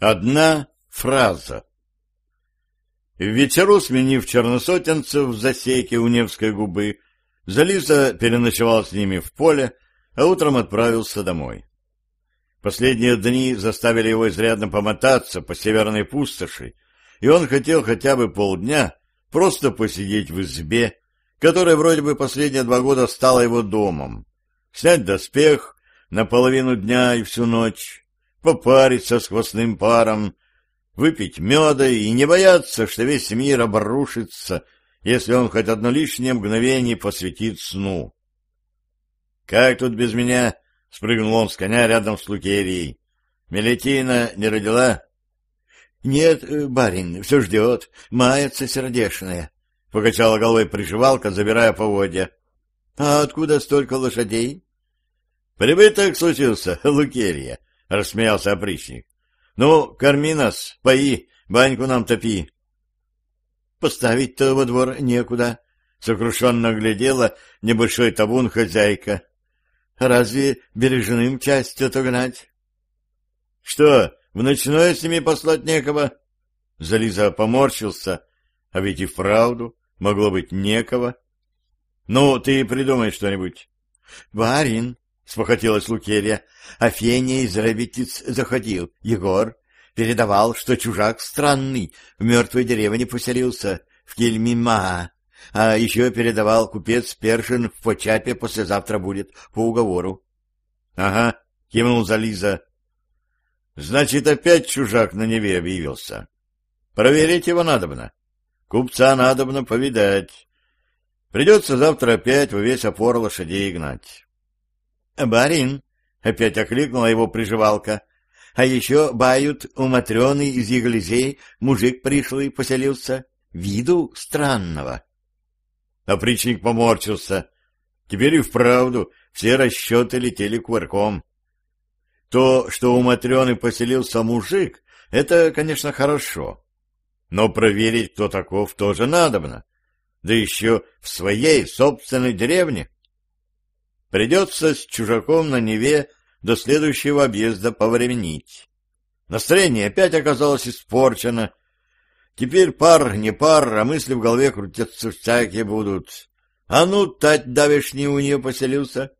Одна фраза. В вечеру, сменив черносотенцев в засеке у Невской губы, Зализа переночевал с ними в поле, а утром отправился домой. Последние дни заставили его изрядно помотаться по северной пустоши, и он хотел хотя бы полдня просто посидеть в избе, которая вроде бы последние два года стала его домом, снять доспех на половину дня и всю ночь, попариться с хвостным паром, выпить меда и не бояться, что весь мир обрушится, если он хоть одно лишнее мгновение посвятит сну. «Как тут без меня?» — спрыгнул он с коня рядом с Лукерией. «Мелетина не родила?» «Нет, э, барин, все ждет, мается сердешная», — покачала головой приживалка, забирая поводья. «А откуда столько лошадей?» «Прибыток случился, Лукерья», — рассмеялся опричник. «Ну, корми нас, пои, баньку нам топи». «Поставить-то во двор некуда», — сокрушенно глядела небольшой табун хозяйка. «Разве бережным часть отогнать?» «Что, в ночное с ними послать некого?» Зализа поморщился, а ведь и вправду могло быть некого. «Ну, ты придумай что-нибудь». «Барин», — спохотелась Лукерья. А Феня из Рабитиц заходил. Егор передавал, что чужак странный в мертвой деревне поселился, в Кельмима. А еще передавал, купец Першин в Почапе послезавтра будет, по уговору. — Ага, — кивнул Зализа. — Значит, опять чужак на Неве объявился. Проверить его надобно. Купца надобно повидать. Придется завтра опять во весь опор лошадей гнать. «Барин!» — опять окликнула его приживалка. «А еще бают у Матрены из Еглизей мужик пришлый поселился. Виду странного». Опричник поморщился. Теперь и вправду все расчеты летели кувырком. То, что у Матрены поселился мужик, это, конечно, хорошо. Но проверить, кто таков, тоже надобно. Да еще в своей собственной деревне. Придется с чужаком на Неве до следующего объезда повременить. Настроение опять оказалось испорчено. Теперь пар, не пар, а мысли в голове крутятся всякие будут. А ну, тать давишний у нее поселился.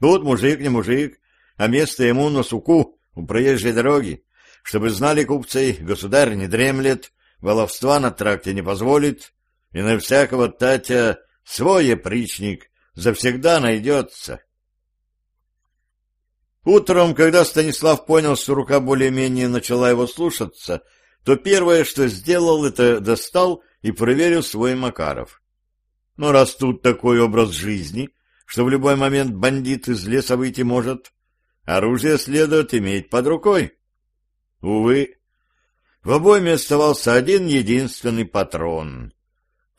Тут мужик не мужик, а место ему на суку у проезжей дороги. Чтобы знали купцы, государь не дремлет, воловства на тракте не позволит, и на всякого татя свой опричник завсегда найдется. Утром, когда Станислав понял, что рука более-менее начала его слушаться, то первое, что сделал, это достал и проверил свой Макаров. Но раз тут такой образ жизни, что в любой момент бандит из леса выйти может, оружие следует иметь под рукой. Увы, в обойме оставался один единственный патрон.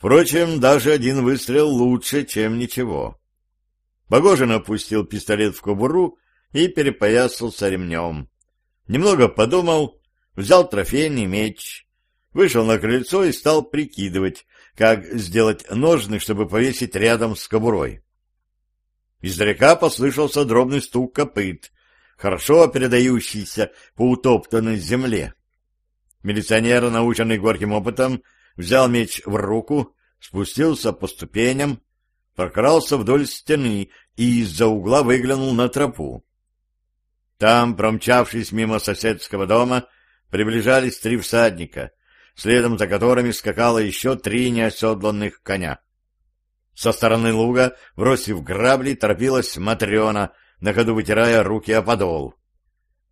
Впрочем, даже один выстрел лучше, чем ничего. Богожин опустил пистолет в кобуру и перепоясался ремнем. Немного подумал, взял трофейный меч, вышел на крыльцо и стал прикидывать, как сделать ножны, чтобы повесить рядом с кобурой. Издалека послышался дробный стук копыт, хорошо передающийся по утоптанной земле. Милиционер, наученный горьким опытом, взял меч в руку, спустился по ступеням, прокрался вдоль стены и из-за угла выглянул на тропу. Там, промчавшись мимо соседского дома, приближались три всадника, следом за которыми скакало еще три неоседланных коня. Со стороны луга, бросив грабли, торопилась Матрена, на ходу вытирая руки о подол.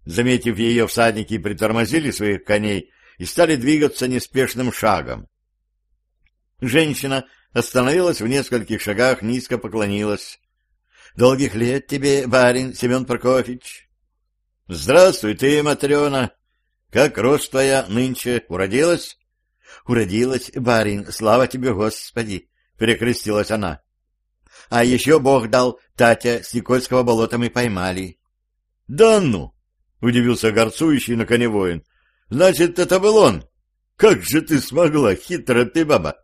Заметив ее, всадники притормозили своих коней и стали двигаться неспешным шагом. Женщина остановилась в нескольких шагах, низко поклонилась. — Долгих лет тебе, барин Семен Прокофьевич. — Здравствуй ты, Матрена. Как рожь твоя нынче уродилась? — Уродилась, барин, слава тебе, Господи! — перекрестилась она. — А еще Бог дал, Татя с Никольского болота мы поймали. — Да ну! — удивился горцующий на коне воин. — Значит, это был он. Как же ты смогла, хитрая ты баба!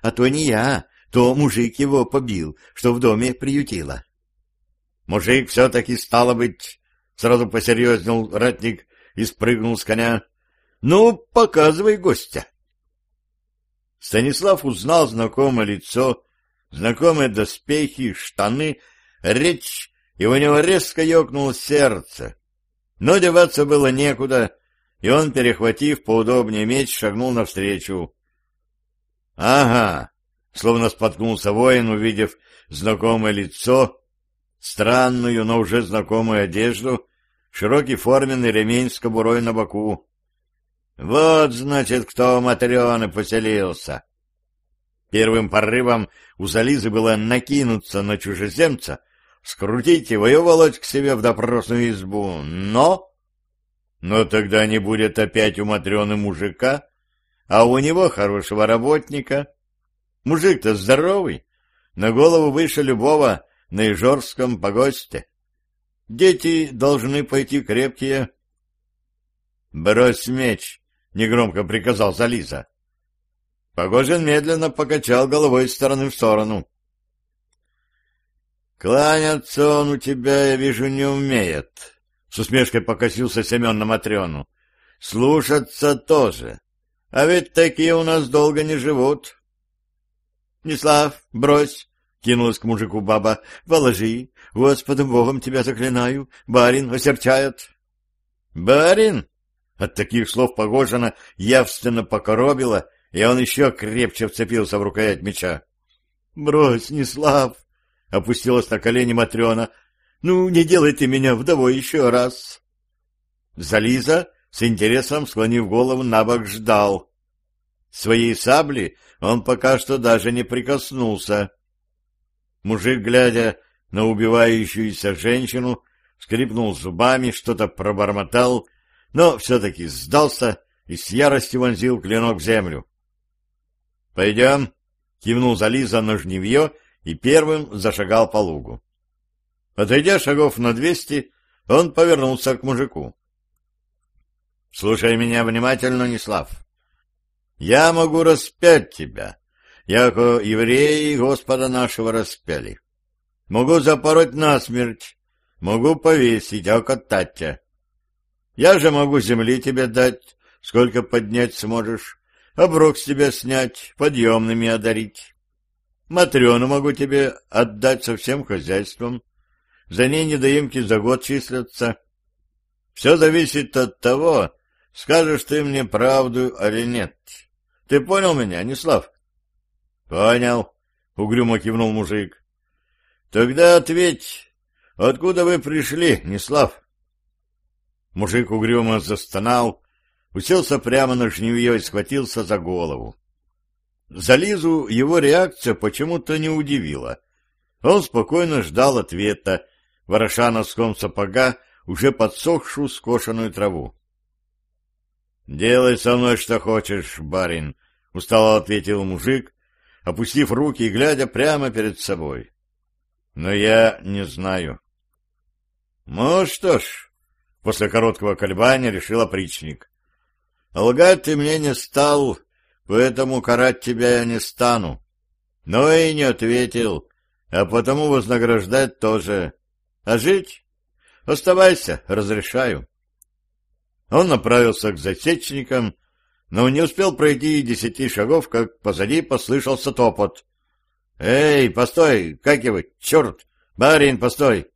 А то не я, то мужик его побил, что в доме приютила. Мужик все-таки, стало быть, сразу посерьезнел ратник, и спрыгнул с коня. — Ну, показывай гостя. Станислав узнал знакомое лицо, знакомые доспехи, штаны, речь, и у него резко ёкнуло сердце. Но деваться было некуда, и он, перехватив поудобнее меч, шагнул навстречу. — Ага! — словно споткнулся воин, увидев знакомое лицо, странную, но уже знакомую одежду, широкий форменный ремень с кобурой на боку. Вот, значит, кто у Матрены поселился. Первым порывом у Зализы было накинуться на чужеземца, скрутить его и уволочь к себе в допросную избу. Но... Но тогда не будет опять у Матрены мужика, а у него хорошего работника. Мужик-то здоровый, на голову выше любого на Ижорском погосте. Дети должны пойти крепкие. — Брось меч! — негромко приказал Зализа. Погожин медленно покачал головой из стороны в сторону. «Кланяться он у тебя, я вижу, не умеет», — с усмешкой покосился Семен на Матрёну. «Слушаться тоже. А ведь такие у нас долго не живут». «Неслав, брось!» — кинулась к мужику баба. «Положи. Господом Богом тебя заклинаю. Барин осерчает». «Барин?» От таких слов Погожина явственно покоробило, и он еще крепче вцепился в рукоять меча. — Брось, Неслав! — опустилась на колени Матрена. — Ну, не делай ты меня вдовой еще раз! Зализа, с интересом склонив голову на бок, ждал. Своей сабли он пока что даже не прикоснулся. Мужик, глядя на убивающуюся женщину, скрипнул зубами, что-то пробормотал — но все-таки сдался и с яростью вонзил клинок в землю. — Пойдем, — кивнул Зализа на жневье и первым зашагал по лугу. Отойдя шагов на двести, он повернулся к мужику. — Слушай меня внимательно, Неслав. Я могу распять тебя, яко евреи Господа нашего распяли. Могу запороть насмерть, могу повесить, яко Татя. Я же могу земли тебе дать, сколько поднять сможешь, оброк с тебя снять, подъемными одарить. Матрёну могу тебе отдать со всем хозяйством. За ней недоимки за год числятся. Все зависит от того, скажешь ты мне правду или нет. Ты понял меня, Неслав? — Понял, — угрюмо кивнул мужик. — Тогда ответь, откуда вы пришли, Неслав? Мужик угрюмо застонал, уселся прямо на жневье и схватился за голову. За Лизу его реакция почему-то не удивила. Он спокойно ждал ответа, вороша носком сапога уже подсохшую скошенную траву. — Делай со мной что хочешь, барин, — устало ответил мужик, опустив руки и глядя прямо перед собой. — Но я не знаю. — Ну что ж, После короткого колебания решил опричник. Лгать ты мне не стал, поэтому карать тебя я не стану. Но и не ответил, а потому вознаграждать тоже. А жить? Оставайся, разрешаю. Он направился к засечникам, но не успел пройти и десяти шагов, как позади послышался топот. «Эй, постой! Как его? Черт! Барин, постой!»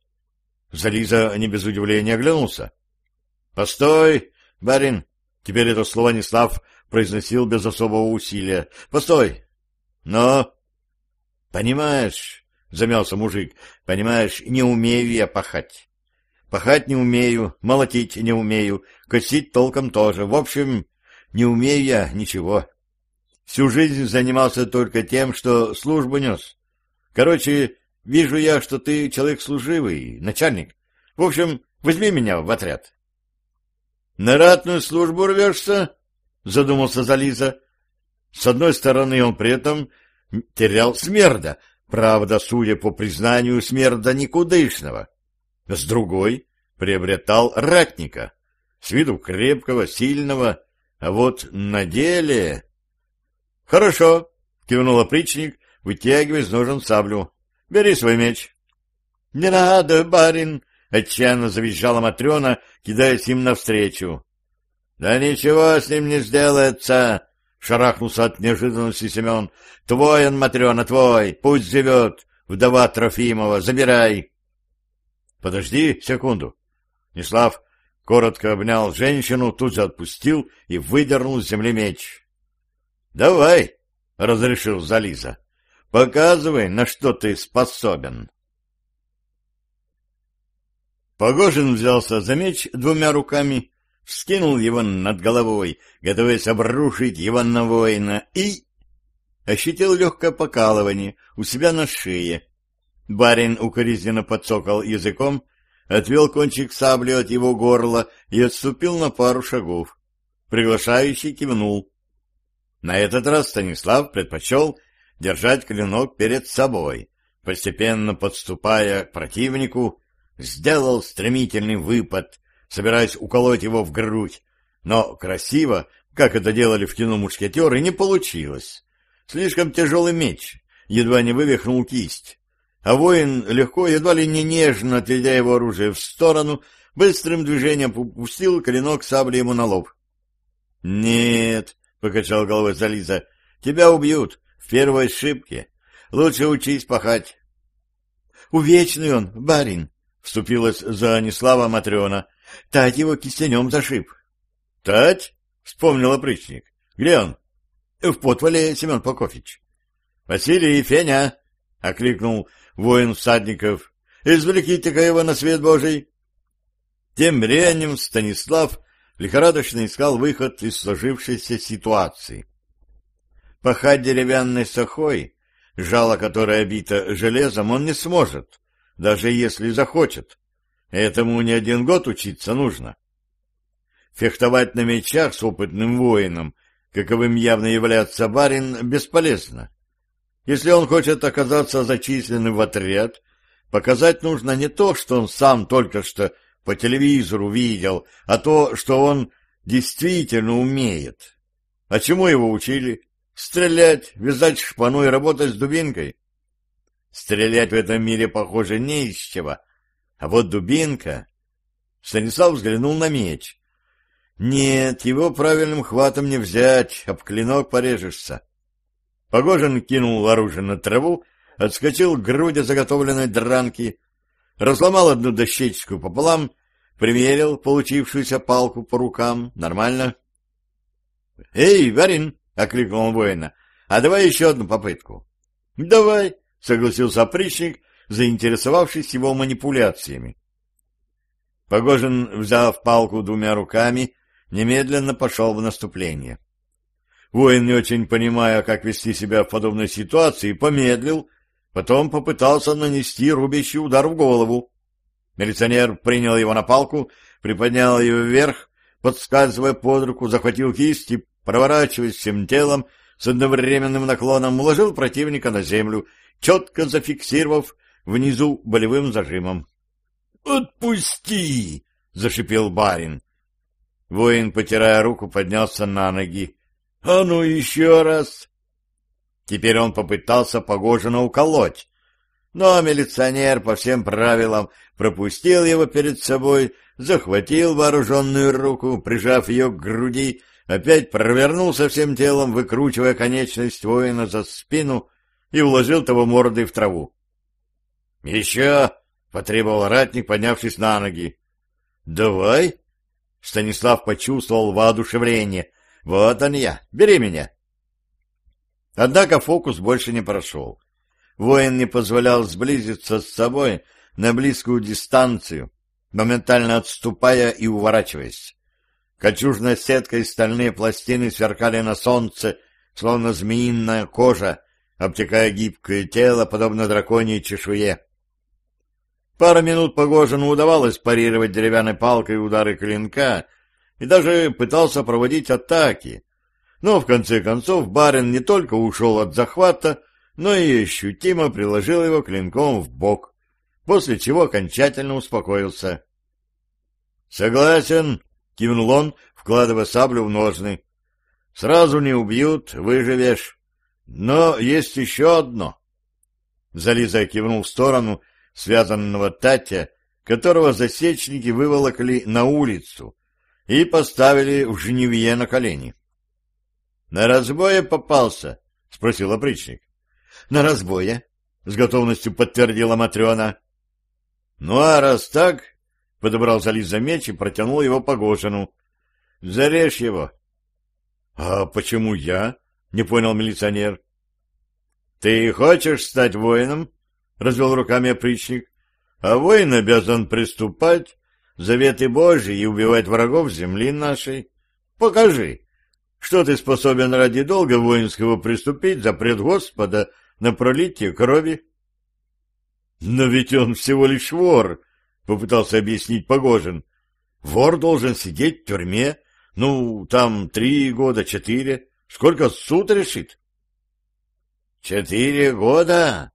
Зализа не без удивления оглянулся. — Постой, барин! Теперь это слово Неслав произносил без особого усилия. — Постой! — Но... — Понимаешь, — замялся мужик, — понимаешь, не умею я пахать. Пахать не умею, молотить не умею, косить толком тоже. В общем, не умею я ничего. Всю жизнь занимался только тем, что службу нес. Короче, Вижу я, что ты человек служивый, начальник. В общем, возьми меня в отряд. — На ратную службу рвешься? — задумался Зализа. С одной стороны, он при этом терял смерда, правда, судя по признанию, смерда никудышного. С другой — приобретал ратника, с виду крепкого, сильного, а вот на деле... — Хорошо, — кивнул опричник, вытягивая из ножен саблю. Бери свой меч. — Не надо, барин! — Отчаянно завизжала Матрена, кидаясь им навстречу. — Да ничего с ним не сделается! — шарахнулся от неожиданности Семен. — Твой он, Матрена, твой! Пусть живет! Вдова Трофимова, забирай! — Подожди секунду. Неслав коротко обнял женщину, тут же отпустил и выдернул с земли меч. — Давай! — разрешил Зализа. — Показывай, на что ты способен. Погожин взялся за меч двумя руками, вскинул его над головой, готовясь обрушить его на воина, и... ощутил легкое покалывание у себя на шее. Барин укоризненно подсокал языком, отвел кончик сабли от его горла и отступил на пару шагов. Приглашающий кивнул. На этот раз Станислав предпочел держать клинок перед собой, постепенно подступая к противнику, сделал стремительный выпад, собираясь уколоть его в грудь, но красиво, как это делали в кино мушкетеры, не получилось. Слишком тяжелый меч, едва не вывихнул кисть. А воин легко, едва ли не нежно, отведя его оружие в сторону, быстрым движением пустил клинок сабли ему на лоб. — Нет, — покачал головой Зализа, — тебя убьют в первой ошибке. Лучше учись пахать. — Увечный он, барин, Вступилась за Анислава Матрена. Тать его кистенем зашиб. — Тать? — вспомнил опричник. — Где он? — В подвале, Семен Прокофьевич. — Василий Феня! — окликнул воин всадников. — Извлеките-ка его на свет Божий! Тем временем Станислав лихорадочно искал выход из сложившейся ситуации. Пахать деревянной сахой, жало которое обито железом, он не сможет даже если захочет. Этому не один год учиться нужно. Фехтовать на мечах с опытным воином, каковым явно является барин, бесполезно. Если он хочет оказаться зачисленным в отряд, показать нужно не то, что он сам только что по телевизору видел, а то, что он действительно умеет. А чему его учили? Стрелять, вязать шпану и работать с дубинкой? Стрелять в этом мире, похоже, не из чего. А вот дубинка... Станислав взглянул на меч. Нет, его правильным хватом не взять, об клинок порежешься. Погожин кинул оружие на траву, отскочил к груди заготовленной дранки, разломал одну дощечку пополам, примерил получившуюся палку по рукам. Нормально? — Эй, Варин! — окликнул воина. — А давай еще одну попытку. — Давай! согласился опричник, заинтересовавшись его манипуляциями. Погожин, взяв палку двумя руками, немедленно пошел в наступление. Воин, не очень понимая, как вести себя в подобной ситуации, помедлил, потом попытался нанести рубящий удар в голову. Милиционер принял его на палку, приподнял ее вверх, подскальзывая под руку, захватил кисть и, проворачиваясь всем телом, с одновременным наклоном уложил противника на землю четко зафиксировав внизу болевым зажимом. «Отпусти!» — зашипел барин. Воин, потирая руку, поднялся на ноги. «А ну еще раз!» Теперь он попытался Погожина уколоть, но милиционер по всем правилам пропустил его перед собой, захватил вооруженную руку, прижав ее к груди, опять провернулся всем телом, выкручивая конечность воина за спину и уложил того мордой в траву. — Еще! — потребовал ратник, поднявшись на ноги. — Давай! — Станислав почувствовал воодушевление. — Вот он я, бери меня! Однако фокус больше не прошел. Воин не позволял сблизиться с собой на близкую дистанцию, моментально отступая и уворачиваясь. Кольчужная сетка и стальные пластины сверкали на солнце, словно змеиная кожа, обтекая гибкое тело, подобно драконьей чешуе. Пару минут Погожину удавалось парировать деревянной палкой удары клинка и даже пытался проводить атаки. Но, в конце концов, барин не только ушел от захвата, но и ощутимо приложил его клинком в бок, после чего окончательно успокоился. «Согласен», — кивнул он, вкладывая саблю в ножны. «Сразу не убьют, выживешь». Но есть еще одно. Зализа кивнул в сторону связанного Татя, которого засечники выволокли на улицу и поставили в жневье на колени. — На разбое попался? — спросил опричник. — На разбое, — с готовностью подтвердила Матрена. — Ну, а раз так, — подобрал Зализ за меч и протянул его Погожину. — Зарежь его. — А почему я? — не понял милиционер. — Ты хочешь стать воином? — развел руками опричник. — А воин обязан приступать, заветы Божьи и убивать врагов земли нашей. Покажи, что ты способен ради долга воинского приступить за пред Господа на пролитие крови. — Но ведь он всего лишь вор, — попытался объяснить Погожин. — Вор должен сидеть в тюрьме, ну, там три года, четыре. Сколько суд решит? — Четыре года? —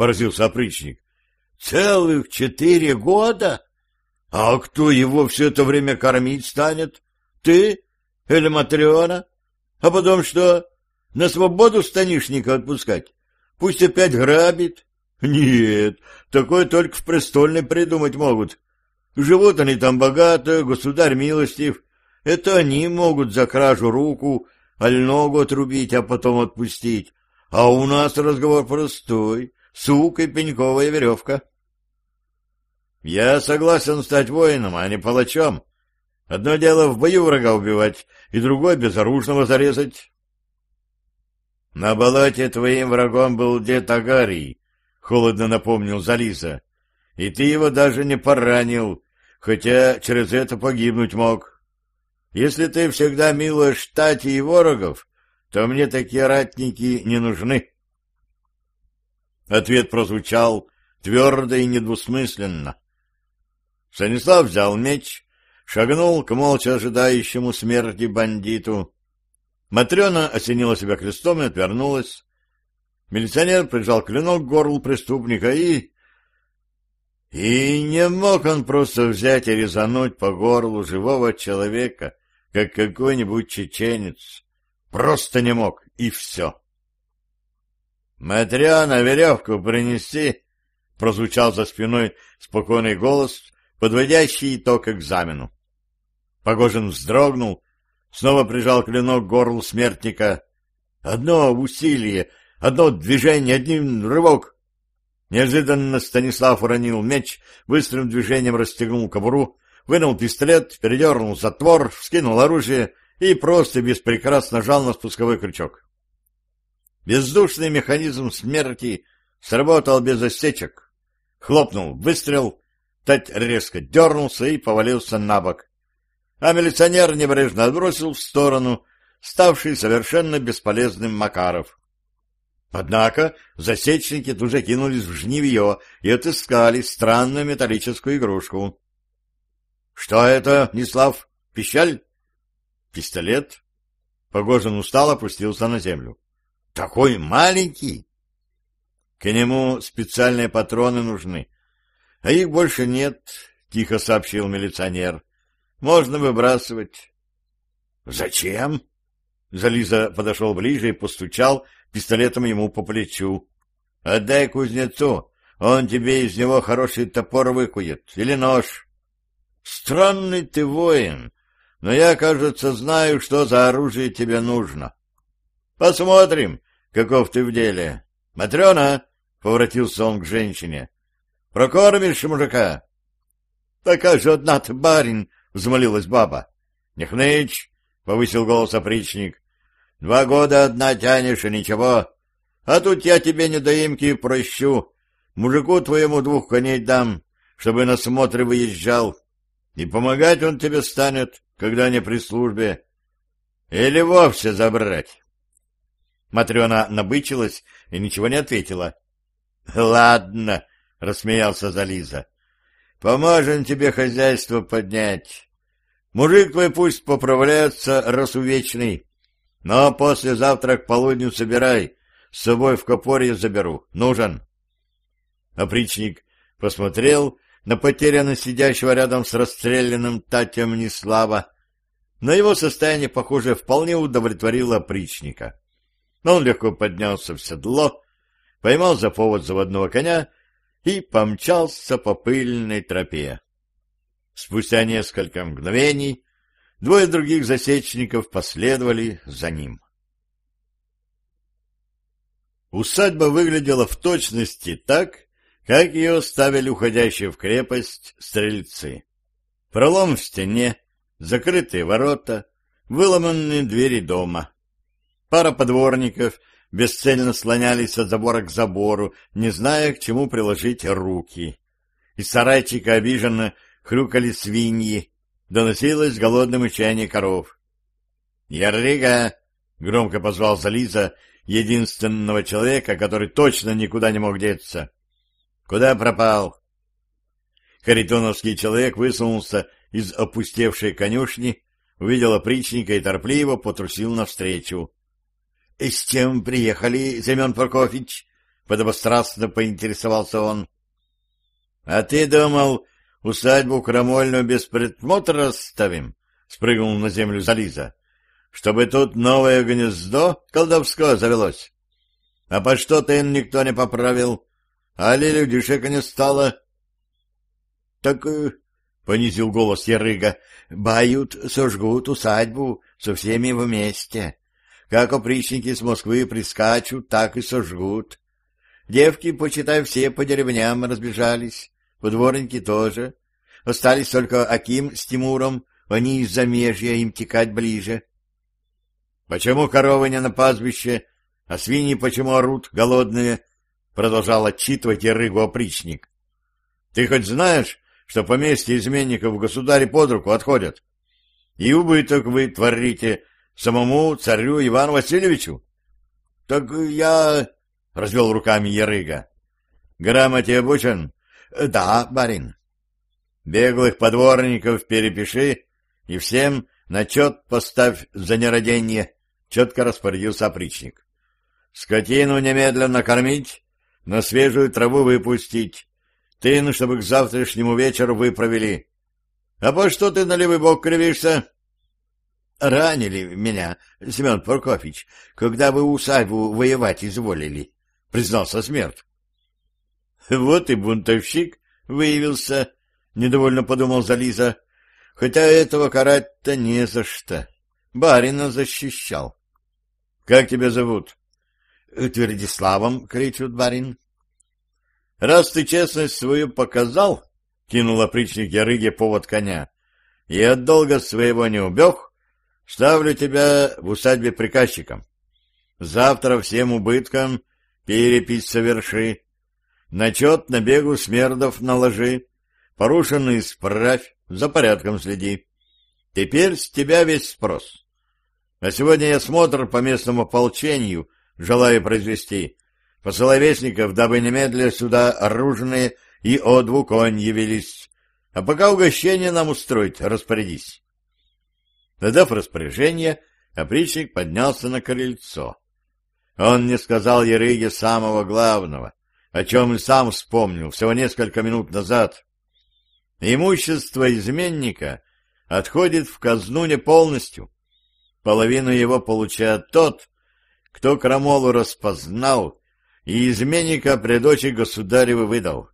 поразился опричник. — Целых четыре года? А кто его все это время кормить станет? Ты или Матриона? А потом что? На свободу станишника отпускать? Пусть опять грабит? Нет, такое только в престольной придумать могут. Живут они там богато, государь милостив. Это они могут за кражу руку, аль ногу отрубить, а потом отпустить. А у нас разговор простой. Сук и пеньковая веревка. Я согласен стать воином, а не палачом. Одно дело в бою врага убивать, и другое безоружного зарезать. На болоте твоим врагом был дед Агарий, — холодно напомнил Зализа. — И ты его даже не поранил, хотя через это погибнуть мог. Если ты всегда милуешь штати и ворогов, то мне такие ратники не нужны. Ответ прозвучал твердо и недвусмысленно. Станислав взял меч, шагнул к молча ожидающему смерти бандиту, Матрена осенила себя крестом и отвернулась. Милиционер прижал клинок к горлу преступника и... И не мог он просто взять и резануть по горлу живого человека, как какой-нибудь чеченец. Просто не мог, и все. «Матрена, веревку принести!» — прозвучал за спиной спокойный голос, подводящий итог экзамену. Погожин вздрогнул, Снова прижал клинок к горлу смертника. Одно усилие, одно движение, один рывок. Неожиданно Станислав уронил меч, быстрым движением расстегнул кобуру, вынул пистолет, передернул затвор, вскинул оружие и просто беспрекрасно нажал на спусковой крючок. Бездушный механизм смерти сработал без осечек. Хлопнул выстрел, Тать резко дернулся и повалился на бок а милиционер небрежно отбросил в сторону ставший совершенно бесполезным Макаров. Однако засечники тут же кинулись в жнивье и отыскали странную металлическую игрушку. — Что это, Неслав? Пищаль? — Пистолет. Погожин устал опустился на землю. — Такой маленький! К нему специальные патроны нужны. — А их больше нет, — тихо сообщил милиционер. Можно выбрасывать. — Зачем? Зализа подошел ближе и постучал пистолетом ему по плечу. — Отдай кузнецу, он тебе из него хороший топор выкует. Или нож. — Странный ты воин, но я, кажется, знаю, что за оружие тебе нужно. — Посмотрим, каков ты в деле. — Матрена! — поворотился он к женщине. — Прокормишь мужика? — Такая же одна ты, барин, — взмолилась баба. — Не повысил голос опричник. — Два года одна тянешь, и ничего. А тут я тебе недоимки прощу. Мужику твоему двух коней дам, чтобы на смотры выезжал. И помогать он тебе станет, когда не при службе. Или вовсе забрать. Матрена набычилась и ничего не ответила. — Ладно, — рассмеялся Зализа. Поможем тебе хозяйство поднять. Мужик твой пусть поправляется, раз увечный. Но послезавтра к полудню собирай, с собой в копорье заберу. Нужен. Опричник посмотрел на потерянно сидящего рядом с расстрелянным Татем Неслава, но его состояние, похоже, вполне удовлетворило опричника. Он легко поднялся в седло, поймал за повод заводного коня и помчался по пыльной тропе. Спустя несколько мгновений двое других засечников последовали за ним. Усадьба выглядела в точности так, как ее оставили уходящие в крепость стрельцы. Пролом в стене, закрытые ворота, выломанные двери дома. Пара подворников бесцельно слонялись от забора к забору, не зная, к чему приложить руки. Из сарайчика обиженно хрюкали свиньи, доносилось голодное мычание коров. «Ярига!» — громко позвал Зализа, единственного человека, который точно никуда не мог деться. «Куда пропал?» Харитоновский человек высунулся из опустевшей конюшни, увидел опричника и торпливо потрусил навстречу. — С чем приехали, Семен Прокофьевич? — подобострастно поинтересовался он. — А ты думал, усадьбу крамольную без предмотра оставим? — спрыгнул на землю Зализа. — Чтобы тут новое гнездо колдовское завелось. А по что ты никто не поправил? А ли людишек не стало? — Так, э, — понизил голос Ярыга, — бают, сожгут усадьбу со всеми вместе. Как опричники с Москвы прискачут, так и сожгут. Девки, почитай, все по деревням разбежались, подворники тоже. Остались только Аким с Тимуром, они из замежья, им текать ближе. — Почему коровы не на пастбище, а свиньи почему орут, голодные? — продолжал отчитывать Ярыгу опричник. — Ты хоть знаешь, что поместье изменников государе под руку отходят? И убыток вы творите самому царю Ивану Васильевичу? — Так я... — развел руками Ярыга. — Грамоте обучен? — Да, барин. — Беглых подворников перепиши и всем начет поставь за нераденье, — четко распорядился опричник. — Скотину немедленно кормить, на свежую траву выпустить, тын, чтобы к завтрашнему вечеру выправили. А по что ты на левый бок кривишься? — Ранили меня, Семен Прокофьевич, когда вы усадьбу воевать изволили, — признался смерть. — Вот и бунтовщик выявился, — недовольно подумал Зализа, — хотя этого карать-то не за что. Барина защищал. — Как тебя зовут? — Твердиславом, — кричут барин. — Раз ты честность свою показал, — кинул опричник Ярыге повод коня, — и от долга своего не убег, Ставлю тебя в усадьбе приказчиком. Завтра всем убыткам перепись соверши. Начет на бегу смердов наложи. Порушенный исправь, за порядком следи. Теперь с тебя весь спрос. А сегодня я смотр по местному ополчению желаю произвести. Посылай вестников, дабы немедля сюда оружные и одву конь явились. А пока угощение нам устроить, распорядись. Надав распоряжение, опричник поднялся на крыльцо. Он не сказал Ерыге самого главного, о чем и сам вспомнил всего несколько минут назад. Имущество изменника отходит в казну не полностью. Половину его получает тот, кто крамолу распознал и изменника при дочи государевы выдал.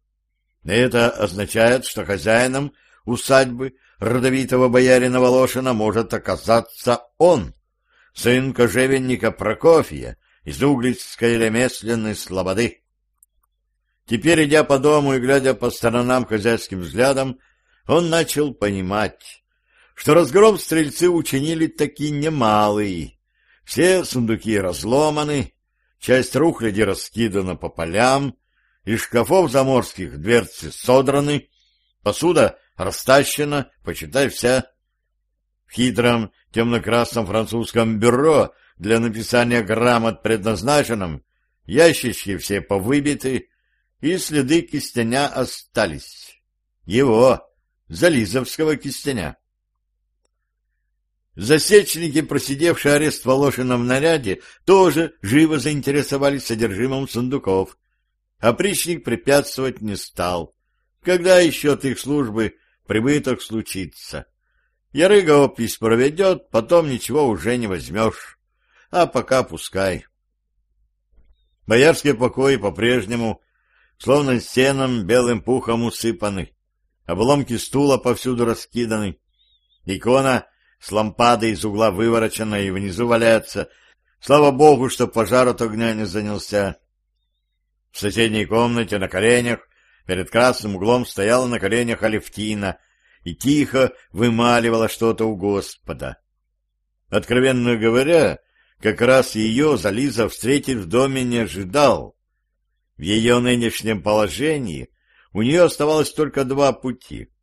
Это означает, что хозяином усадьбы родовитого боярина Волошина может оказаться он, сын кожевенника Прокофья из Углицкой ремесленной слободы. Теперь, идя по дому и глядя по сторонам хозяйским взглядом, он начал понимать, что разгром стрельцы учинили таки немалый. Все сундуки разломаны, часть рухляди раскидана по полям, из шкафов заморских дверцы содраны, посуда растащена, почитай, вся. В хитром темно-красном французском бюро для написания грамот предназначенном ящички все повыбиты, и следы кистеня остались. Его, Зализовского кистеня. Засечники, просидевшие арест Волошина в наряде, тоже живо заинтересовались содержимым сундуков. Опричник препятствовать не стал. Когда еще от их службы прибыток случится. Ярыга опись проведет, потом ничего уже не возьмешь. А пока пускай. Боярские покои по-прежнему словно сеном белым пухом усыпаны. Обломки стула повсюду раскиданы. Икона с лампадой из угла выворочена и внизу валяется. Слава богу, что пожар от огня не занялся. В соседней комнате на коленях перед красным углом стояла на коленях Алевтина и тихо вымаливала что-то у Господа. Откровенно говоря, как раз ее Зализа встретить в доме не ожидал. В ее нынешнем положении у нее оставалось только два пути —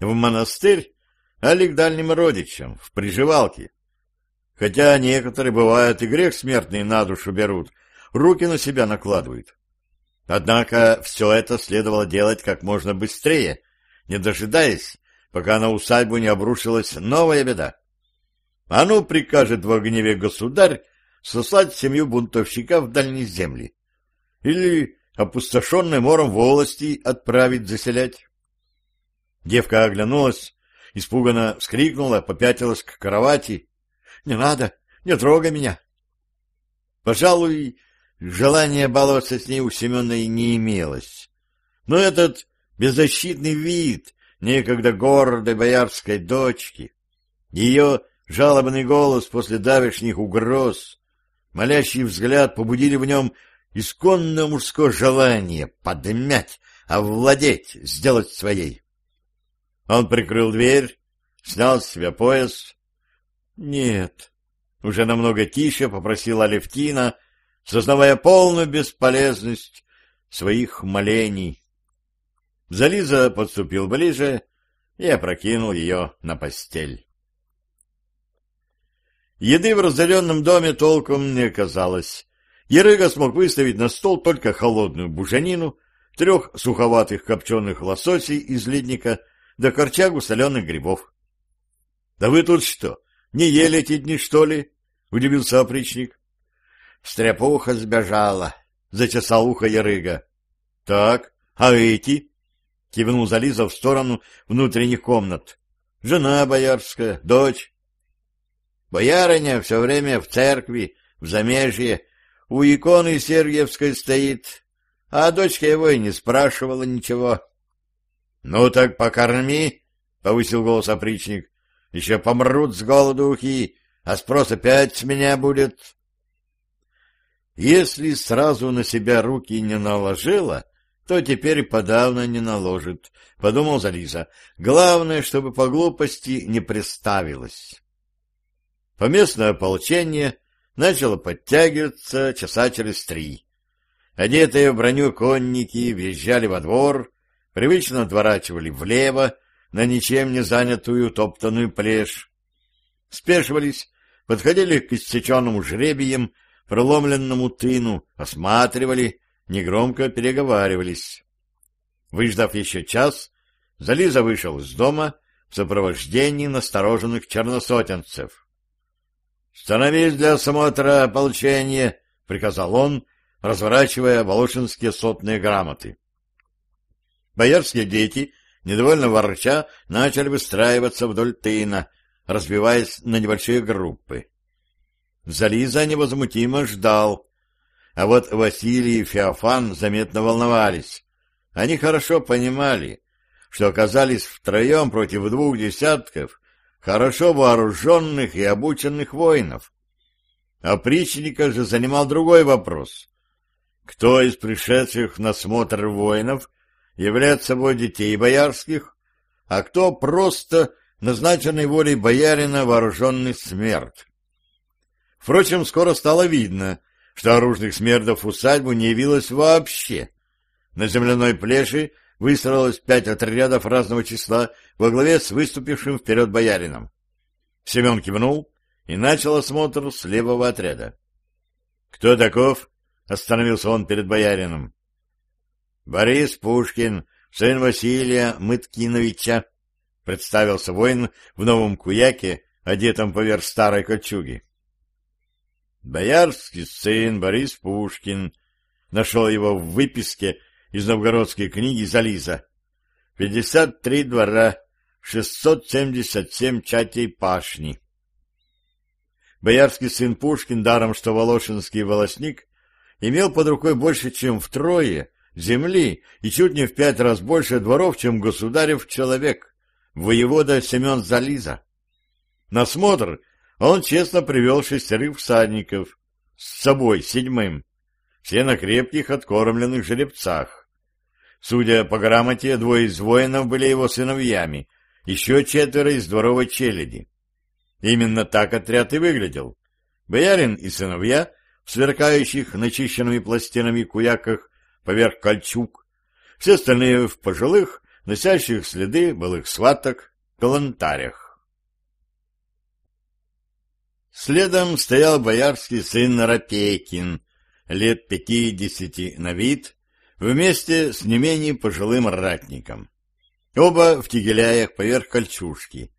в монастырь, али к дальним родичам, в приживалке. Хотя некоторые, бывают, и грех смертный на душу берут, руки на себя накладывают. Однако все это следовало делать как можно быстрее, не дожидаясь, пока на усадьбу не обрушилась новая беда. А ну прикажет во гневе государь сослать семью бунтовщиков в дальние земли. Или опустошенной мором волости отправить заселять. Девка оглянулась, испуганно вскрикнула, попятилась к кровати. — Не надо, не трогай меня. Пожалуй, желания баловаться с ней у Семеной не имелось. Но этот беззащитный вид некогда гордой боярской дочки, ее жалобный голос после давешних угроз, молящий взгляд побудили в нем исконное мужское желание подмять, овладеть, сделать своей. Он прикрыл дверь, снял с себя пояс. — Нет, — уже намного тише попросила Алевтина, сознавая полную бесполезность своих молений. Зализа подступил ближе и опрокинул ее на постель. Еды в разоренном доме толком не оказалось. Ерыга смог выставить на стол только холодную буженину, трех суховатых копченых лососей из ледника да корчагу соленых грибов. — Да вы тут что, не ели эти дни, что ли? — удивился опричник. — Стряпуха сбежала, — зачесал ухо Ярыга. — Так, а эти? — кивнул Зализа в сторону внутренних комнат. — Жена боярская, дочь. Боярыня все время в церкви, в замежье, у иконы Сергиевской стоит, а дочка его и не спрашивала ничего. — Ну так покорми, — повысил голос опричник. — Еще помрут с голоду ухи, а спрос опять с меня будет. Если сразу на себя руки не наложила, то теперь подавно не наложит, — подумал Зализа. Главное, чтобы по глупости не приставилась. Поместное ополчение начало подтягиваться часа через три. Одетые в броню конники въезжали во двор, привычно отворачивали влево на ничем не занятую топтанную плешь. Спешивались, подходили к иссеченному жребием проломленному тыну, осматривали, негромко переговаривались. Выждав еще час, Зализа вышел из дома в сопровождении настороженных черносотенцев. — Становись для осмотра ополчения, — приказал он, разворачивая волошинские сотные грамоты. Боярские дети, недовольно ворча, начали выстраиваться вдоль тына, разбиваясь на небольшие группы. Зализа невозмутимо ждал, а вот Василий и Феофан заметно волновались. Они хорошо понимали, что оказались втроем против двух десятков хорошо вооруженных и обученных воинов. Опричника же занимал другой вопрос. Кто из пришедших на смотр воинов является собой детей боярских, а кто просто назначенный волей боярина вооруженный смерть? Впрочем, скоро стало видно — что оружных смердов в усадьбу не явилось вообще. На земляной плеши выстроилось пять отрядов разного числа во главе с выступившим вперед боярином. Семен кивнул и начал осмотр с левого отряда. — Кто таков? — остановился он перед боярином. — Борис Пушкин, сын Василия Мыткиновича, — представился воин в новом куяке, одетом поверх старой кольчуги. Боярский сын Борис Пушкин нашел его в выписке из новгородской книги Зализа. Пятьдесят три двора, шестьсот семьдесят семь чатей пашни. Боярский сын Пушкин, даром что волошинский волосник, имел под рукой больше, чем втрое земли и чуть не в пять раз больше дворов, чем государев человек, воевода Семен Зализа. На смотр он честно привел шестерых всадников, с собой седьмым, все на крепких откормленных жеребцах. Судя по грамоте, двое из воинов были его сыновьями, еще четверо из дворовой челяди. Именно так отряд и выглядел. Боярин и сыновья в сверкающих начищенными пластинами куяках поверх кольчуг, все остальные в пожилых, носящих следы былых сваток, калантарях. Следом стоял боярский сын Рапейкин, лет пятидесяти на вид, вместе с не менее пожилым ратником. Оба в тегеляях поверх кольчужки.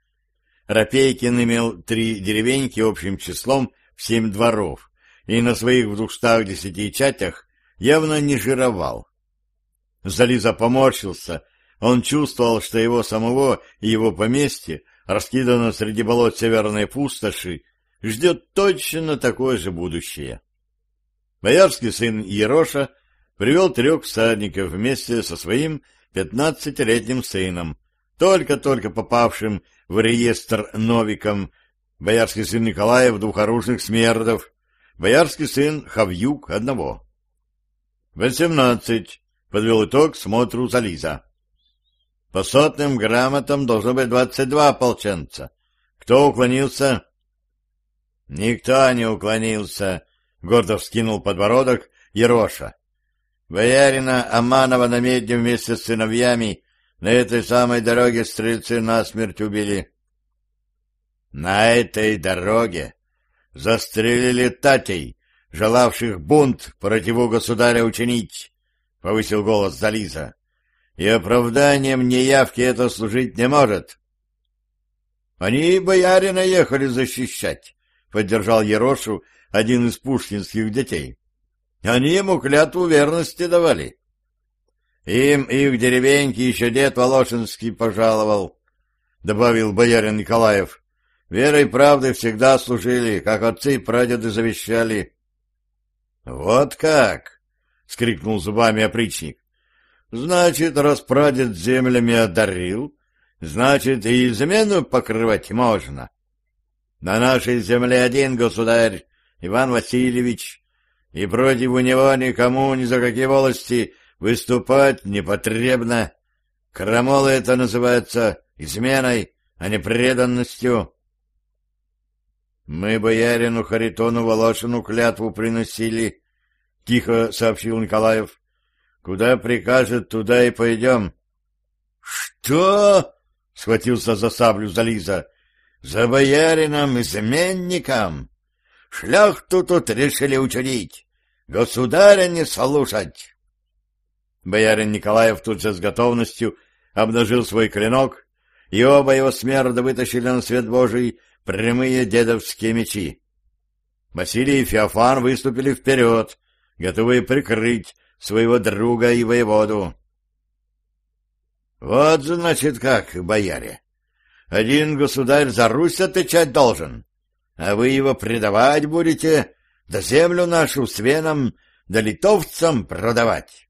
Рапейкин имел три деревеньки общим числом в семь дворов, и на своих двухстах десяти чатях явно не жировал. Зализа поморщился, он чувствовал, что его самого и его поместье, раскидано среди болот северной пустоши, ждет точно такое же будущее. Боярский сын Ероша привел трех всадников вместе со своим пятнадцатилетним сыном, только-только попавшим в реестр Новиком, боярский сын Николаев двухоружных смердов, боярский сын Хавьюк одного. «Восемнадцать», — подвел итог смотру Зализа. «По сотным грамотам должно быть двадцать два ополченца. Кто уклонился?» «Никто не уклонился», — гордо вскинул подбородок Ероша. «Боярина Аманова на медне вместе с сыновьями на этой самой дороге стрельцы насмерть убили». «На этой дороге застрелили татей, желавших бунт противу государя учинить», — повысил голос Зализа. «И оправданием неявки это служить не может». «Они боярина ехали защищать», — поддержал Ерошу один из пушкинских детей. «Они ему клятву верности давали». «Им их деревеньки еще дед Волошинский пожаловал», — добавил боярин Николаев. Верой и правдой всегда служили, как отцы и прадеды завещали. — Вот как! — скрикнул зубами опричник. — Значит, раз прадед землями одарил, значит, и измену покрывать можно. На нашей земле один государь, Иван Васильевич, и против него никому ни за какие волости выступать не потребно. Крамола это называется изменой, а не преданностью. — Мы боярину Харитону Волошину клятву приносили, — тихо сообщил Николаев. — Куда прикажет, туда и пойдем. — Что? — схватился за саблю Зализа. — За боярином, изменником? Шляхту тут решили учудить, государя не слушать. Боярин Николаев тут же с готовностью обнажил свой клинок, и оба его смерда вытащили на свет Божий прямые дедовские мечи. Василий и Феофан выступили вперед, готовые прикрыть своего друга и воеводу. Вот, значит, как, бояре. Один государь за Русь отвечать должен, а вы его предавать будете, да землю нашу с веном, да литовцам продавать.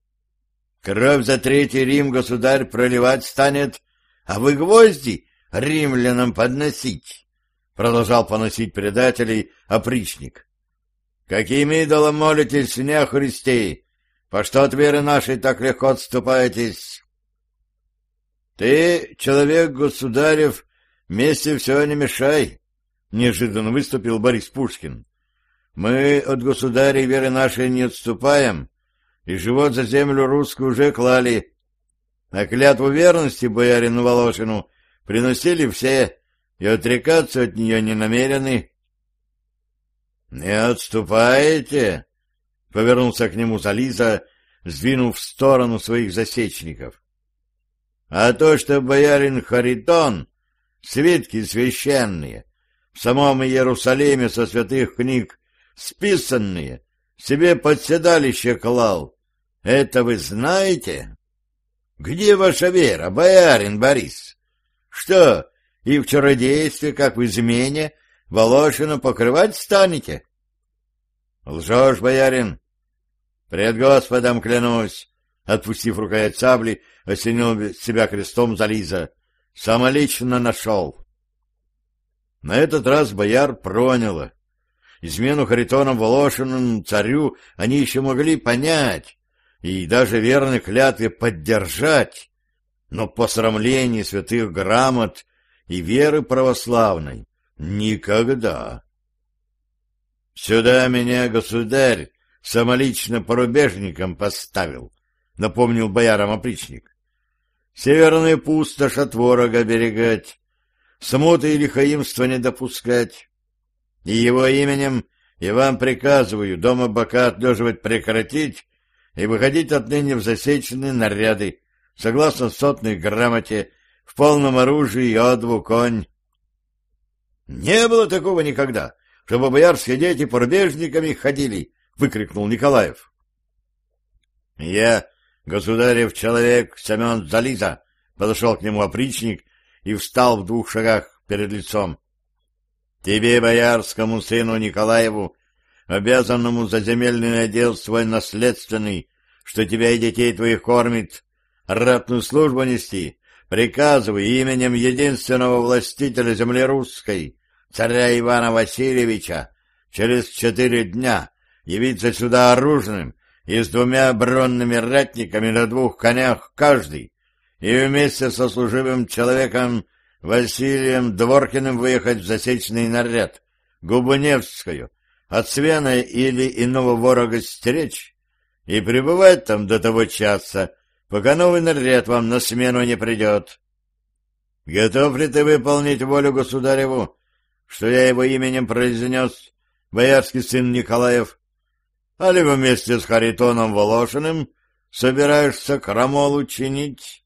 Кровь за Третий Рим государь проливать станет, а вы гвозди римлянам подносить. — продолжал поносить предателей опричник. — Каким идолом молитесь, не Христе? По что от веры нашей так легко отступаетесь? — Ты, человек государев, вместе все не мешай, — неожиданно выступил Борис Пушкин. — Мы от государей веры нашей не отступаем, и живот за землю русскую уже клали. А клятву верности боярину Волошину приносили все, и отрекаться от нее не намерены. — Не отступаете? — повернулся к нему Зализа, сдвинув в сторону своих засечников. — А то, что боярин Харитон, свитки священные, в самом Иерусалиме со святых книг списанные, себе под седалище клал, это вы знаете? Где ваша вера, боярин Борис? Что, и в чародействе, как в измене, Волошину покрывать станете? — Лжешь, боярин. Пред Господом клянусь, Отпустив рукоять сабли, осенил себя крестом Зализа. Самолично нашел. На этот раз бояр проняло. Измену Харитоном Волошиным царю они еще могли понять и даже верной клятве поддержать, но посрамление святых грамот и веры православной никогда. «Сюда меня государь самолично порубежником поставил», — напомнил боярам опричник. «Северную пустошь от ворога оберегать, смуты и лихаимства не допускать. И его именем я вам приказываю дома бока отлеживать прекратить и выходить отныне в засеченные наряды, согласно сотной грамоте, в полном оружии и одву конь. Не было такого никогда, чтобы боярские дети порубежниками ходили, — выкрикнул Николаев. — Я, государев человек Семен Зализа, — подошел к нему опричник и встал в двух шагах перед лицом. — Тебе, боярскому сыну Николаеву, обязанному за земельный надел свой наследственный, что тебя и детей твоих кормит, ратную службу нести, приказываю именем единственного властителя земли русской, царя Ивана Васильевича, через четыре дня явиться сюда оружным и с двумя бронными ратниками на двух конях каждый, и вместе со служивым человеком Василием Дворкиным выехать в засечный наряд, Губуневскую, от Свена или иного ворога стеречь, и пребывать там до того часа, пока новый наряд вам на смену не придет. Готов ли ты выполнить волю государеву, что я его именем произнес, боярский сын Николаев, а либо вместе с Харитоном Волошиным собираешься крамолу чинить?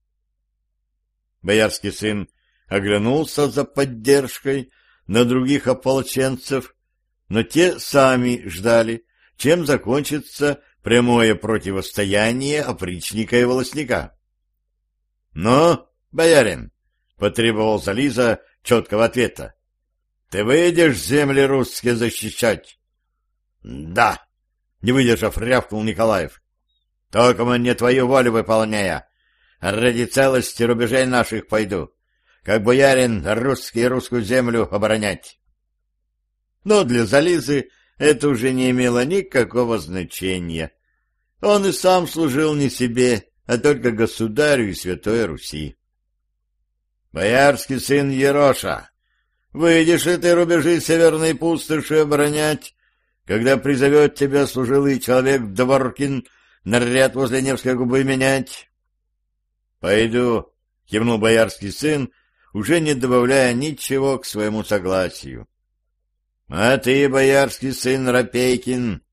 Боярский сын оглянулся за поддержкой на других ополченцев, но те сами ждали, чем закончится прямое противостояние опричника и волосника. — Ну, боярин, — потребовал Зализа четкого ответа, — ты выйдешь земли русские защищать? — Да, — не выдержав, рявкнул Николаев. — Только мы не твою волю выполняя, ради целости рубежей наших пойду, как боярин русский русскую землю оборонять. Но для Зализы это уже не имело никакого значения. Он и сам служил не себе, а только государю и Святой Руси. «Боярский сын Ероша, выйдешь ли ты рубежи северной пустоши оборонять, когда призовет тебя служилый человек Дворкин наряд возле Невской губы менять?» «Пойду», — кивнул боярский сын, уже не добавляя ничего к своему согласию. — А ты, боярский сын Рапейкин?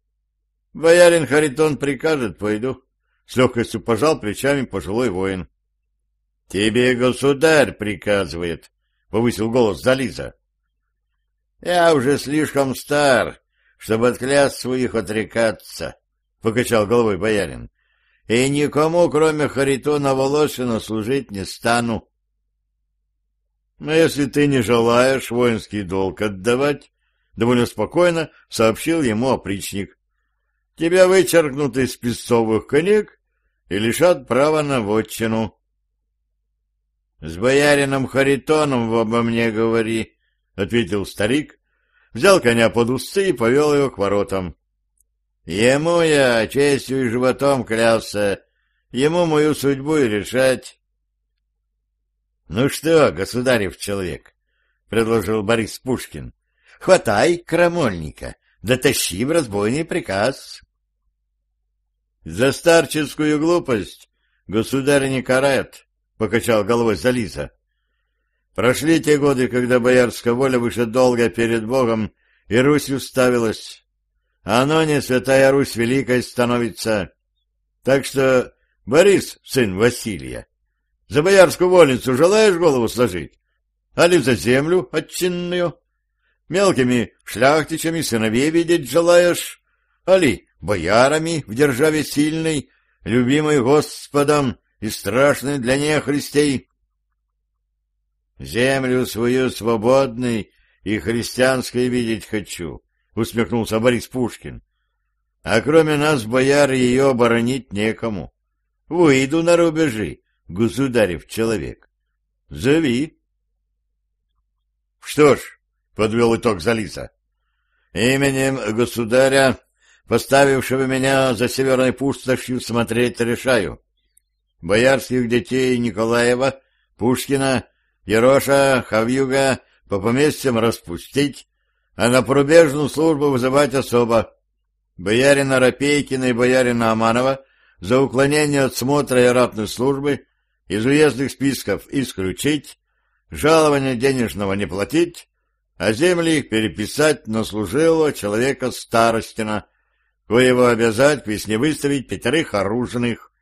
— Боярин Харитон прикажет, пойду. С легкостью пожал плечами пожилой воин. — Тебе государь приказывает, — повысил голос Зализа. — Я уже слишком стар, чтобы от клятв своих отрекаться, — покачал головой боярин. — И никому, кроме Харитона Волошина, служить не стану. — но если ты не желаешь воинский долг отдавать, — довольно спокойно сообщил ему опричник, — тебя вычеркнут из песцовых конек и лишат права на вотчину. — С боярином Харитоном обо мне говори, — ответил старик, взял коня под усы и повел его к воротам. — Ему я честью и животом клялся, ему мою судьбу и решать. — Ну что, государев человек, — предложил Борис Пушкин, — хватай крамольника, дотащи в разбойный приказ. — За старческую глупость государь не карает, — покачал головой Зализа. Прошли те годы, когда боярская воля выше долго перед Богом, и Русь уставилась. Оно не святая Русь великой становится. Так что, Борис, сын Василия, за боярскую вольницу желаешь голову сложить? Али за землю отчинную? Мелкими шляхтичами сыновей видеть желаешь? Али боярами в державе сильной, любимой Господом и страшной для нехристей? Землю свою свободной и христианской видеть хочу, — усмехнулся Борис Пушкин. А кроме нас, бояр, ее оборонить некому. выйду на рубежи, государев человек. Зови. Что ж, — подвел итог Зализа, — именем государя, поставившего меня за северной пустошью смотреть, решаю. Боярских детей Николаева, Пушкина, Ероша, Хавьюга по поместьям распустить, а на порубежную службу вызывать особо. Боярина Рапейкина и боярина Аманова за уклонение от смотра и ратной службы из уездных списков исключить, жалования денежного не платить, а земли переписать на служилого человека старостина, коего обязать к весне выставить пятерых оружных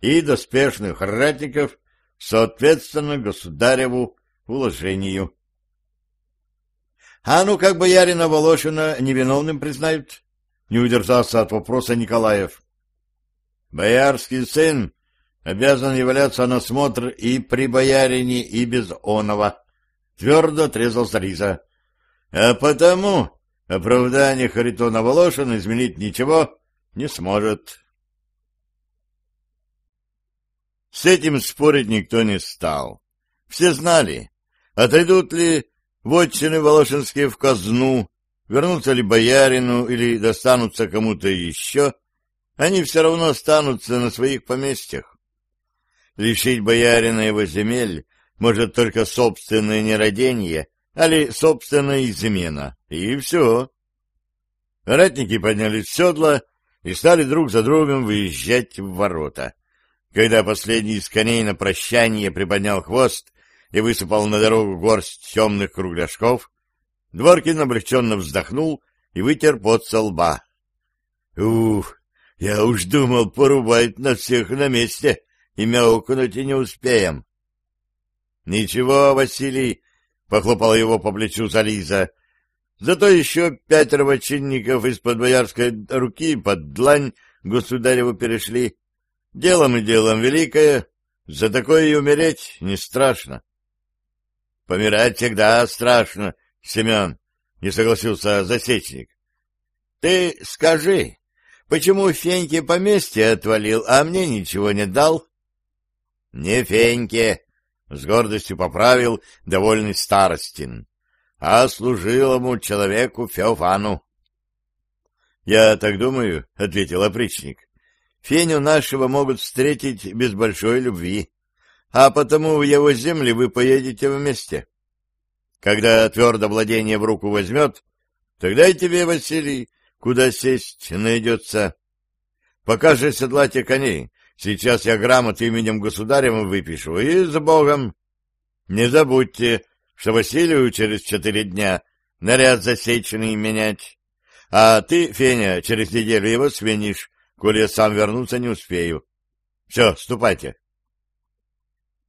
и доспешных ратников соответственно государеву уложению. — А ну как боярина Волошина невиновным признают? — не удержался от вопроса Николаев. — Боярский сын обязан являться на смотр и при боярине, и без оного, — твердо отрезал Зариза. — А потому оправдание Харитона Волошина изменить ничего не сможет. С этим спорить никто не стал. Все знали, отойдут ли вотчины Волошинские в казну, вернутся ли боярину или достанутся кому-то еще, они все равно останутся на своих поместьях. Лишить боярина его земель может только собственное нерадение, али собственная измена, и все. Ратники поднялись в седла и стали друг за другом выезжать в ворота. Когда последний из коней на прощание приподнял хвост и высыпал на дорогу горсть темных кругляшков, Дворкин облегченно вздохнул и вытер пот со лба. — Ух, я уж думал, порубать нас всех на месте, и мяукнуть и не успеем. — Ничего, Василий, — похлопал его по плечу Зализа, — зато еще пятеро чинников из-под боярской руки под длань государеву перешли. Делом и делом великое, за такое и умереть не страшно. — Помирать всегда страшно, Семен, — не согласился засечник. — Ты скажи, почему Феньке поместье отвалил, а мне ничего не дал? — Не Феньке, — с гордостью поправил довольный Старостин, — а служилому человеку Феофану. — Я так думаю, — ответил опричник, Феню нашего могут встретить без большой любви, а потому в его земли вы поедете вместе. Когда твердо владение в руку возьмет, тогда и тебе, Василий, куда сесть найдется. Пока же седлайте коней, сейчас я грамоты именем государем выпишу, и с Богом. Не забудьте, что Василию через четыре дня наряд засеченный менять, а ты, Феня, через неделю его сменишь, коли я сам вернуться не успею. Все, ступайте.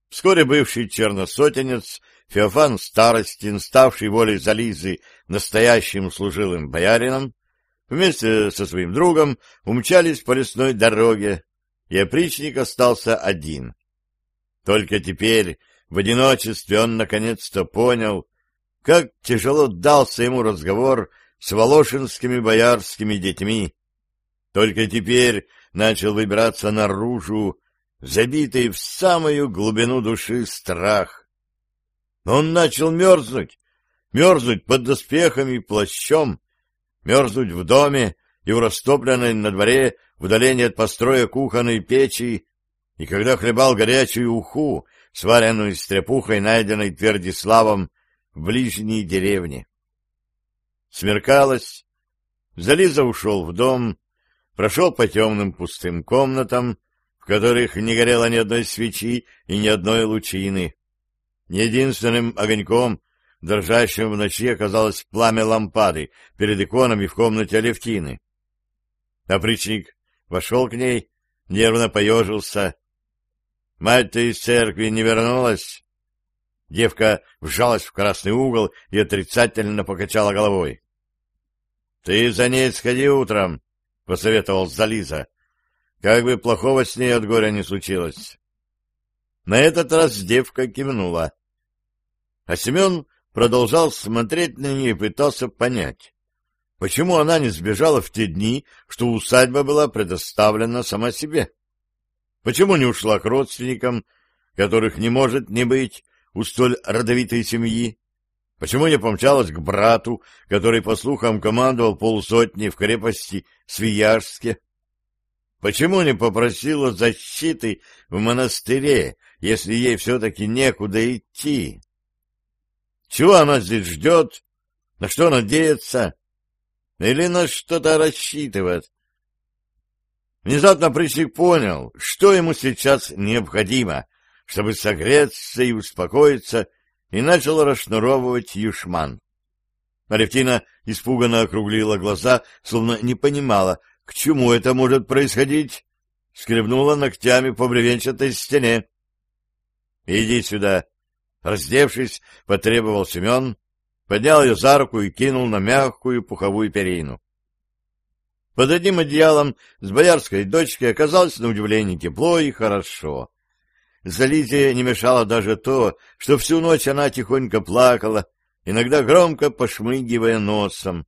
Вскоре бывший черносотенец Феофан Старостин, ставший волей Зализы настоящим служилым боярином, вместе со своим другом умчались по лесной дороге, и опричник остался один. Только теперь, в одиночестве, он наконец-то понял, как тяжело дался ему разговор с волошинскими боярскими детьми, только теперь начал выбираться наружу, забитый в самую глубину души страх. Он начал мерзнуть, мерзнуть под доспехами и плащом, мерзнуть в доме и в растопленной на дворе вдаление от построя кухонной печи, и когда хлебал горячую уху, сваренную с трепухой, найденной Твердиславом в ближней деревне. Смеркалось, Зализа ушел в дом, прошел по темным пустым комнатам, в которых не горело ни одной свечи и ни одной лучины. Единственным огоньком, дрожащим в ночи, оказалось пламя лампады перед иконами в комнате Алевтины. Опричник вошел к ней, нервно поежился. «Мать-то из церкви не вернулась?» Девка вжалась в красный угол и отрицательно покачала головой. — Ты за ней сходи утром, — посоветовал Зализа. Как бы плохого с ней от горя не случилось. На этот раз девка кивнула. А Семен продолжал смотреть на нее и пытался понять, почему она не сбежала в те дни, что усадьба была предоставлена сама себе. Почему не ушла к родственникам, которых не может не быть у столь родовитой семьи? Почему не помчалась к брату, который, по слухам, командовал полсотни в крепости Свияжске? Почему не попросила защиты в монастыре, если ей все-таки некуда идти? Чего она здесь ждет? На что надеется? Или на что-то рассчитывает? Внезапно Присик понял, что ему сейчас необходимо, чтобы согреться и успокоиться, и начал расшнуровывать юшман. Алевтина испуганно округлила глаза, словно не понимала, к чему это может происходить, скребнула ногтями по бревенчатой стене. — Иди сюда! Раздевшись, потребовал Семен, поднял ее за руку и кинул на мягкую пуховую перину. Под одним одеялом с боярской дочкой оказалось на удивление тепло и хорошо. Зализе не мешало даже то, что всю ночь она тихонько плакала, иногда громко пошмыгивая носом.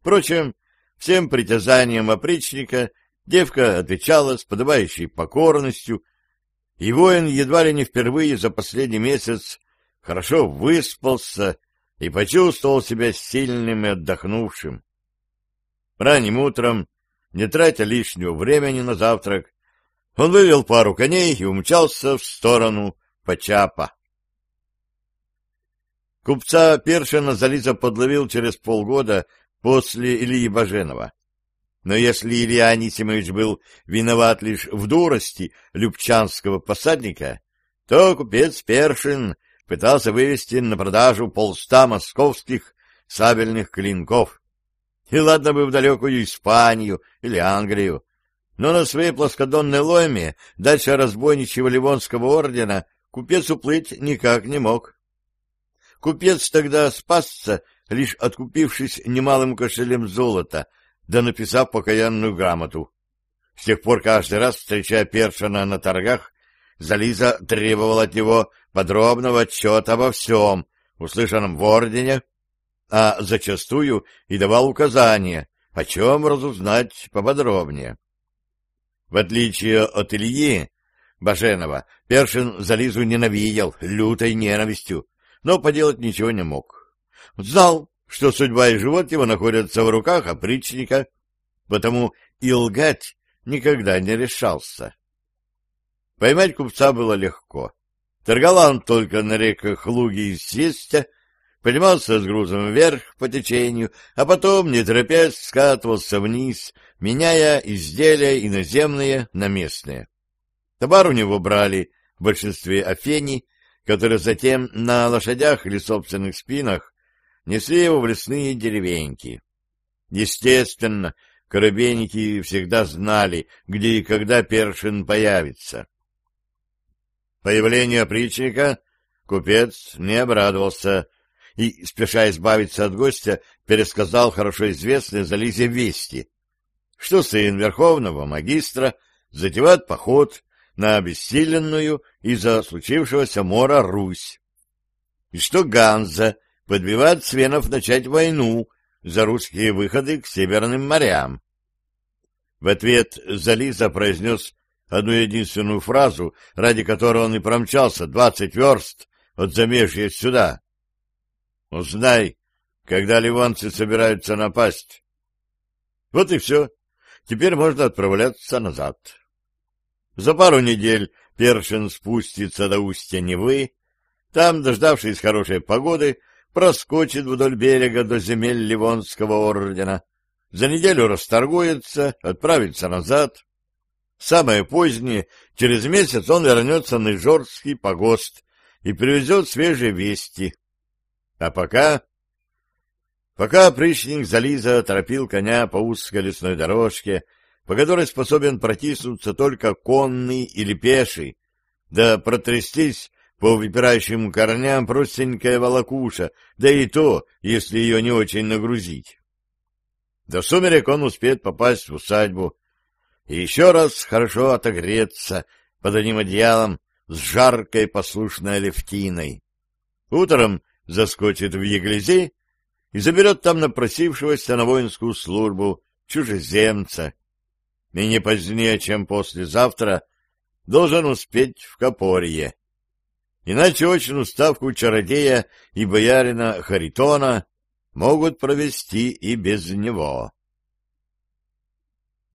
Впрочем, всем притязаниям опричника девка отвечала с подобающей покорностью, и воин едва ли не впервые за последний месяц хорошо выспался и почувствовал себя сильным и отдохнувшим. Ранним утром, не тратя лишнего времени на завтрак, он вывел пару коней и умчался в сторону Почапа. Купца Першина Зализа подловил через полгода после Ильи Баженова. Но если Илья Анисимович был виноват лишь в дурости любчанского посадника, то купец Першин пытался вывести на продажу полста московских сабельных клинков. И ладно бы в далекую Испанию или Англию, но на своей плоскодонной лойме дальше разбойничьего Ливонского ордена купец уплыть никак не мог. Купец тогда спасся, лишь откупившись немалым кошелем золота, да написав покаянную грамоту. С тех пор каждый раз, встречая Першина на торгах, Зализа требовала от него подробного отчета обо всем, услышанном в ордене, а зачастую и давал указания, о чем разузнать поподробнее. В отличие от Ильи Баженова, Першин Зализу ненавидел лютой ненавистью, но поделать ничего не мог. Знал, что судьба и живот его находятся в руках опричника, потому и лгать никогда не решался. Поймать купца было легко. Торговал он только на реках Луги и Свестя, поднимался с грузом вверх по течению, а потом, не торопясь, скатывался вниз, меняя изделия иноземные на местные. Товар у него брали в большинстве афений, которые затем на лошадях или собственных спинах несли его в лесные деревеньки. Естественно, коробейники всегда знали, где и когда Першин появится. Появлению опричника купец не обрадовался и, спеша избавиться от гостя, пересказал хорошо известные за Лизе вести, что сын верховного магистра затевает поход на обессиленную из-за случившегося мора Русь, и что Ганза подбивает свенов начать войну за русские выходы к северным морям. В ответ Зализа произнес одну единственную фразу, ради которой он и промчался двадцать верст от замежья сюда. «Узнай, когда ливанцы собираются напасть». Вот и все. Теперь можно отправляться назад. За пару недель Першин спустится до устья Невы, там, дождавшись хорошей погоды, проскочит вдоль берега до земель Ливонского ордена, за неделю расторгуется, отправится назад. Самое позднее, через месяц он вернется на Ижорский погост и привезет свежие вести. А пока Пока опричник Зализа торопил коня по узкой лесной дорожке, по которой способен протиснуться только конный или пеший, да протрястись по выпирающим корням простенькая волокуша, да и то, если ее не очень нагрузить. До сумерек он успеет попасть в усадьбу и еще раз хорошо отогреться под одним одеялом с жаркой послушной левтиной. Утром заскочит в Еглизе и заберет там напросившегося на воинскую службу чужеземца. И не позднее, чем послезавтра, должен успеть в Копорье. Иначе очную ставку чародея и боярина Харитона могут провести и без него.